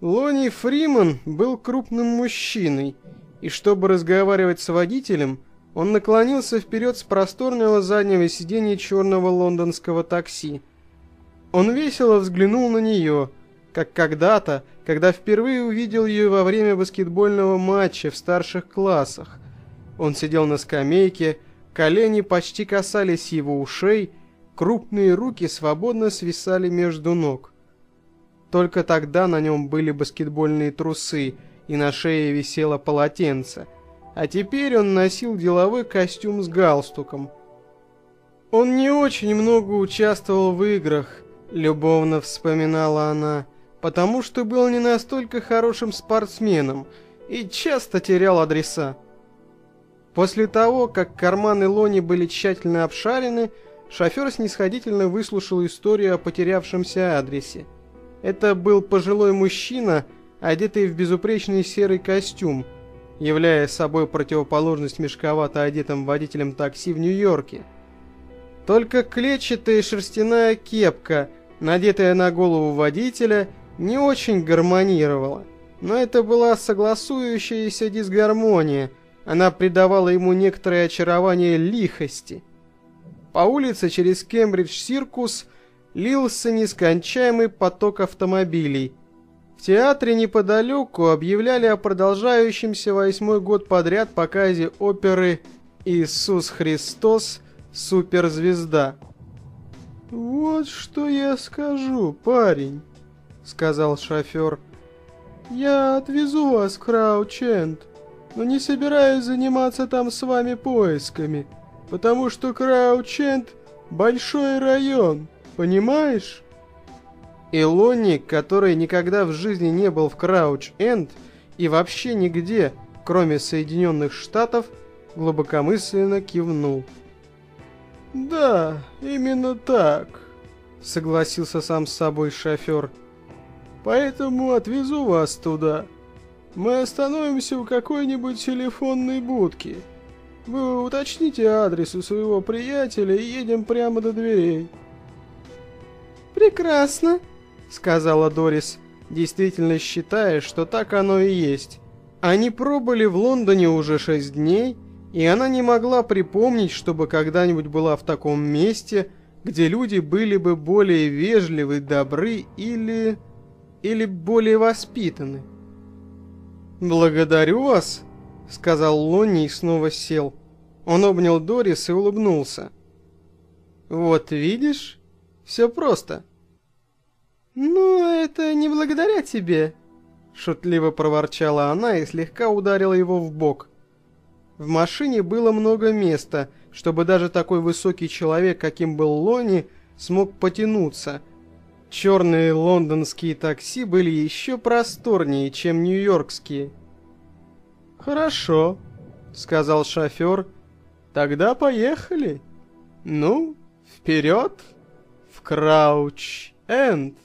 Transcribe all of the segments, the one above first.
Лони Фриман был крупным мужчиной, и чтобы разговаривать с водителем, он наклонился вперед с просторного заднего сиденья черного лондонского такси. Он весело взглянул на нее, как когда-то, когда впервые увидел ее во время баскетбольного матча в старших классах. Он сидел на скамейке, колени почти касались его ушей, крупные руки свободно свисали между ног. Только тогда на нем были баскетбольные трусы, и на шее висело полотенце. А теперь он носил деловой костюм с галстуком. Он не очень много участвовал в играх, любовно вспоминала она, потому что был не настолько хорошим спортсменом и часто терял адреса. После того, как карманы Лони были тщательно обшарены, шофер снисходительно выслушал историю о потерявшемся адресе. Это был пожилой мужчина, одетый в безупречный серый костюм, являя собой противоположность мешковато одетым водителям такси в Нью-Йорке. Только клетчатая шерстяная кепка, надетая на голову водителя, не очень гармонировала. Но это была согласующаяся дисгармония, она придавала ему некоторое очарование лихости. По улице через Кембридж-Сиркус – лился нескончаемый поток автомобилей. В театре неподалеку объявляли о продолжающемся восьмой год подряд показе оперы «Иисус Христос. Суперзвезда». «Вот что я скажу, парень», — сказал шофер. «Я отвезу вас в Краученд, но не собираюсь заниматься там с вами поисками, потому что Краученд — большой район». Понимаешь? Илони, который никогда в жизни не был в Крауч-Энд и вообще нигде, кроме Соединенных Штатов, глубокомысленно кивнул. «Да, именно так», — согласился сам с собой шофер. «Поэтому отвезу вас туда. Мы остановимся в какой-нибудь телефонной будке. Вы уточните адрес у своего приятеля и едем прямо до дверей». «Прекрасно», — сказала Дорис, действительно считая, что так оно и есть. Они пробыли в Лондоне уже шесть дней, и она не могла припомнить, чтобы когда-нибудь была в таком месте, где люди были бы более вежливы, добры или... или более воспитаны. «Благодарю вас», — сказал Лонни и снова сел. Он обнял Дорис и улыбнулся. «Вот видишь, все просто». «Ну, это не благодаря тебе», — шутливо проворчала она и слегка ударила его в бок. В машине было много места, чтобы даже такой высокий человек, каким был Лони, смог потянуться. Черные лондонские такси были еще просторнее, чем нью-йоркские. «Хорошо», — сказал шофер. «Тогда поехали. Ну, вперед Крауч-Энд».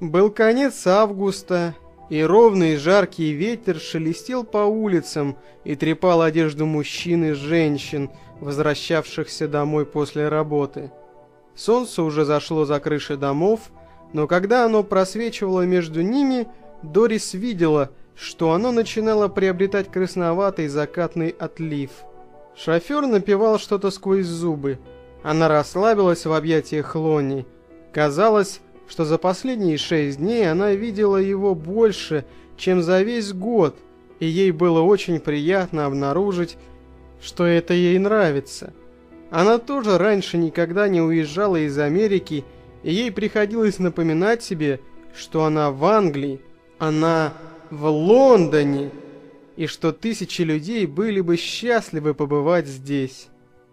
Был конец августа, и ровный жаркий ветер шелестел по улицам и трепал одежду мужчин и женщин, возвращавшихся домой после работы. Солнце уже зашло за крыши домов, но когда оно просвечивало между ними, Дорис видела, что оно начинало приобретать красноватый закатный отлив. Шофер напевал что-то сквозь зубы. Она расслабилась в объятиях Лони. Казалось, что за последние шесть дней она видела его больше, чем за весь год, и ей было очень приятно обнаружить, что это ей нравится. Она тоже раньше никогда не уезжала из Америки, и ей приходилось напоминать себе, что она в Англии, она в Лондоне, и что тысячи людей были бы счастливы побывать здесь.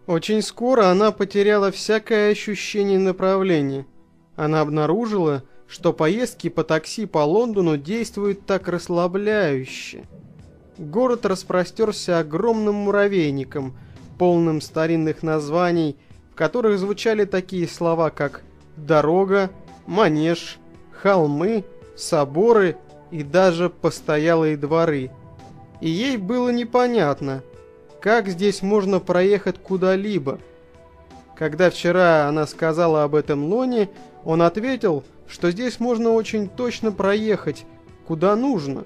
Очень скоро она потеряла всякое ощущение направления. Она обнаружила, что поездки по такси по Лондону действуют так расслабляюще. Город распростерся огромным муравейником, полным старинных названий, в которых звучали такие слова, как «дорога», «манеж», «холмы», «соборы» и даже «постоялые дворы». И ей было непонятно, как здесь можно проехать куда-либо. Когда вчера она сказала об этом Лоне, Он ответил, что здесь можно очень точно проехать, куда нужно.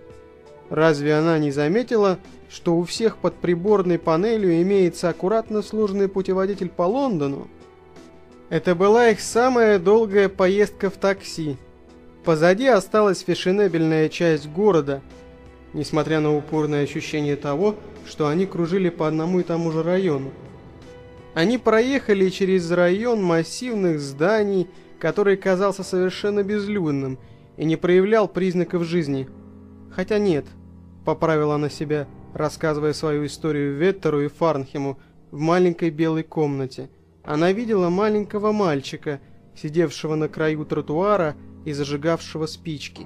Разве она не заметила, что у всех под приборной панелью имеется аккуратно сложный путеводитель по Лондону? Это была их самая долгая поездка в такси. Позади осталась фешенебельная часть города, несмотря на упорное ощущение того, что они кружили по одному и тому же району. Они проехали через район массивных зданий, который казался совершенно безлюдным и не проявлял признаков жизни. Хотя нет, поправила она себя, рассказывая свою историю Веттеру и Фарнхему в маленькой белой комнате. Она видела маленького мальчика, сидевшего на краю тротуара и зажигавшего спички.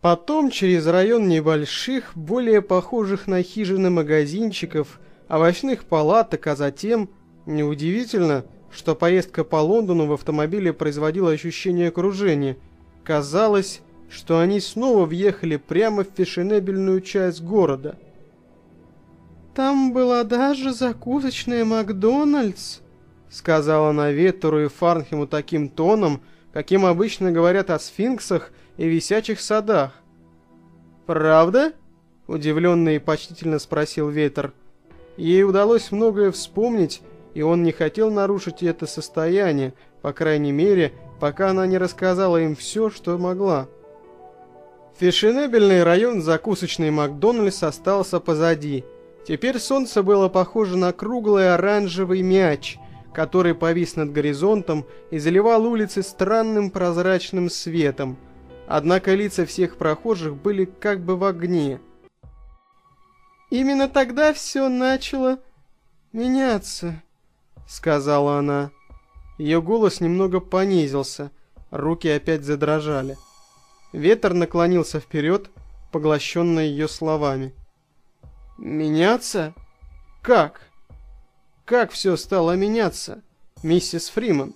Потом через район небольших, более похожих на хижины магазинчиков, овощных палаток, а затем, неудивительно, что поездка по Лондону в автомобиле производила ощущение окружения. Казалось, что они снова въехали прямо в фешенебельную часть города. «Там была даже закусочная Макдональдс», — сказала она Веттеру и Фарнхему таким тоном, каким обычно говорят о сфинксах и висячих садах. «Правда?» — удивленно и почтительно спросил Ветер. Ей удалось многое вспомнить, и он не хотел нарушить это состояние, по крайней мере, пока она не рассказала им все, что могла. Фешенебельный район закусочный Макдональдс остался позади. Теперь солнце было похоже на круглый оранжевый мяч, который повис над горизонтом и заливал улицы странным прозрачным светом. Однако лица всех прохожих были как бы в огне. Именно тогда все начало меняться. — сказала она. Ее голос немного понизился, руки опять задрожали. Ветер наклонился вперед, поглощенный ее словами. «Меняться? Как? Как все стало меняться, миссис Фриман?»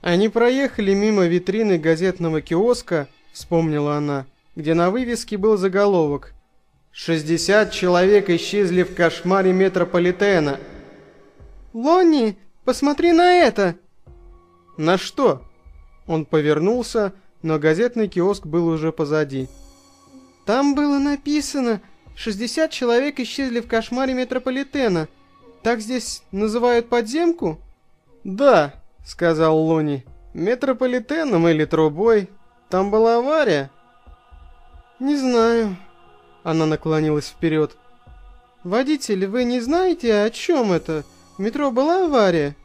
Они проехали мимо витрины газетного киоска, вспомнила она, где на вывеске был заголовок «60 человек исчезли в кошмаре метрополитена», «Лонни, посмотри на это!» «На что?» Он повернулся, но газетный киоск был уже позади. «Там было написано, 60 человек исчезли в кошмаре метрополитена. Так здесь называют подземку?» «Да», — сказал Лони. «Метрополитеном или трубой. Там была авария?» «Не знаю». Она наклонилась вперед. «Водитель, вы не знаете, о чем это?» В метро была авария?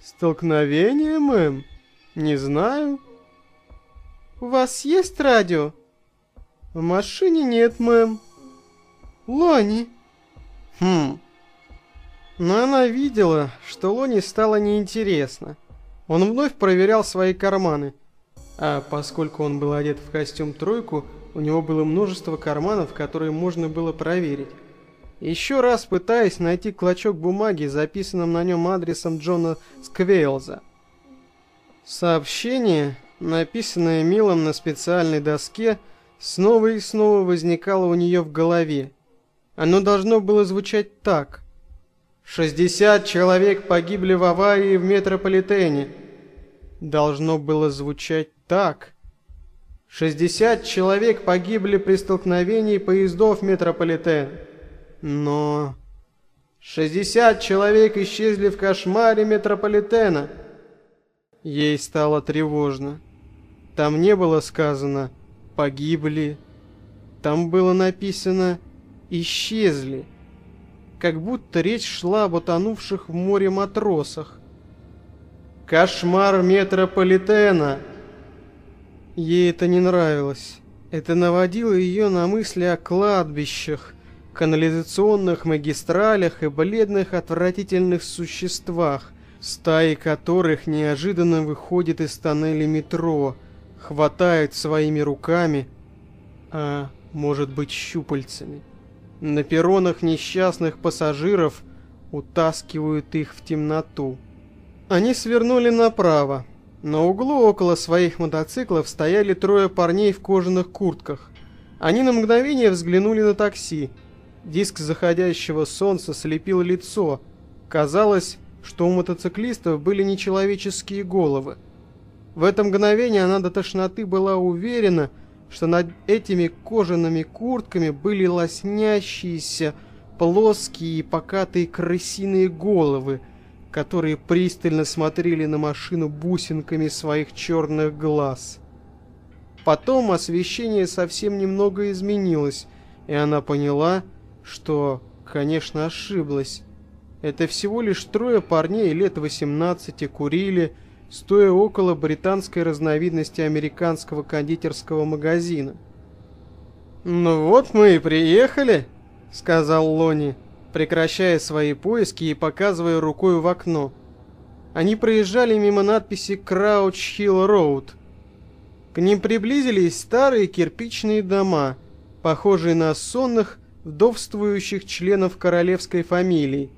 Столкновение, мэм? Не знаю. У вас есть радио? В машине нет, мэм. Лони. Хм. Но она видела, что Лони стало неинтересно. Он вновь проверял свои карманы. А поскольку он был одет в костюм тройку, у него было множество карманов, которые можно было проверить. Еще раз пытаясь найти клочок бумаги, записанным на нем адресом Джона Сквейлза. Сообщение, написанное Милом на специальной доске, снова и снова возникало у нее в голове. Оно должно было звучать так. «60 человек погибли в аварии в метрополитене». Должно было звучать так. 60 человек погибли при столкновении поездов метрополитена. Но... 60 человек исчезли в кошмаре метрополитена. Ей стало тревожно. Там не было сказано «погибли». Там было написано «исчезли». Как будто речь шла об утонувших в море матросах. «Кошмар метрополитена!» Ей это не нравилось. Это наводило ее на мысли о кладбищах, канализационных магистралях и бледных отвратительных существах, стаи которых неожиданно выходят из тоннеля метро, хватают своими руками, а может быть щупальцами. На перронах несчастных пассажиров утаскивают их в темноту. Они свернули направо. На углу около своих мотоциклов стояли трое парней в кожаных куртках. Они на мгновение взглянули на такси, Диск заходящего солнца слепил лицо. Казалось, что у мотоциклистов были нечеловеческие головы. В это мгновение она до тошноты была уверена, что над этими кожаными куртками были лоснящиеся, плоские и покатые крысиные головы, которые пристально смотрели на машину бусинками своих черных глаз. Потом освещение совсем немного изменилось, и она поняла, что, конечно, ошиблась. Это всего лишь трое парней лет 18 курили, стоя около британской разновидности американского кондитерского магазина. «Ну вот мы и приехали», — сказал Лони, прекращая свои поиски и показывая рукой в окно. Они проезжали мимо надписи «Крауч Хилл Роуд». К ним приблизились старые кирпичные дома, похожие на сонных, вдовствующих членов королевской фамилии.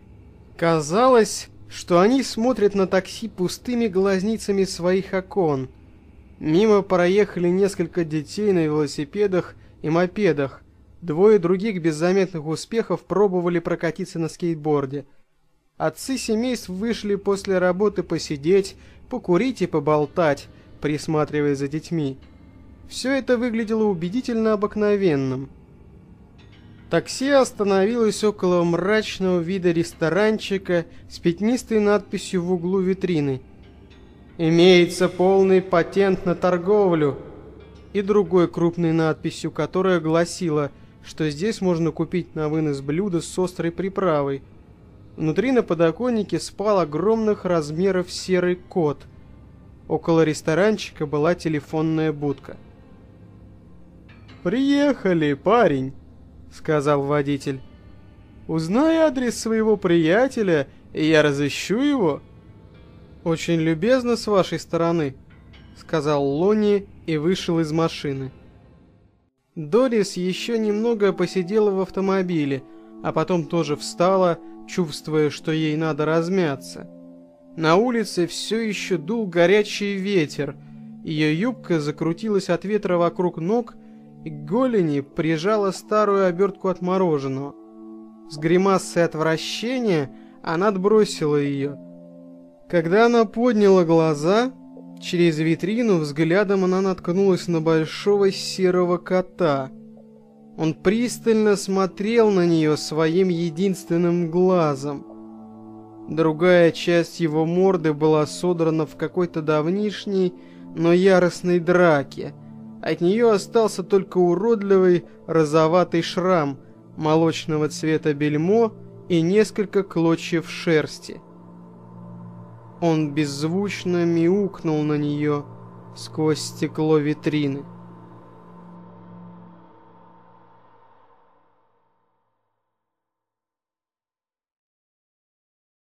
Казалось, что они смотрят на такси пустыми глазницами своих окон. Мимо проехали несколько детей на велосипедах и мопедах. Двое других без заметных успехов пробовали прокатиться на скейтборде. Отцы семейств вышли после работы посидеть, покурить и поболтать, присматривая за детьми. Все это выглядело убедительно обыкновенным. Такси остановилось около мрачного вида ресторанчика с пятнистой надписью в углу витрины. «Имеется полный патент на торговлю» и другой крупной надписью, которая гласила, что здесь можно купить на вынос блюдо с острой приправой. Внутри на подоконнике спал огромных размеров серый кот. Около ресторанчика была телефонная будка. «Приехали, парень!» — сказал водитель. «Узнай адрес своего приятеля, и я разыщу его». «Очень любезно с вашей стороны», — сказал Лони и вышел из машины. Дорис еще немного посидела в автомобиле, а потом тоже встала, чувствуя, что ей надо размяться. На улице все еще дул горячий ветер, ее юбка закрутилась от ветра вокруг ног, к голени прижала старую обертку от мороженого. С гримасой отвращения она отбросила ее. Когда она подняла глаза, через витрину взглядом она наткнулась на большого серого кота. Он пристально смотрел на нее своим единственным глазом. Другая часть его морды была содрана в какой-то давнишней, но яростной драке – от нее остался только уродливый розоватый шрам, молочного цвета бельмо и несколько клочьев шерсти. Он беззвучно мяукнул на нее сквозь стекло витрины.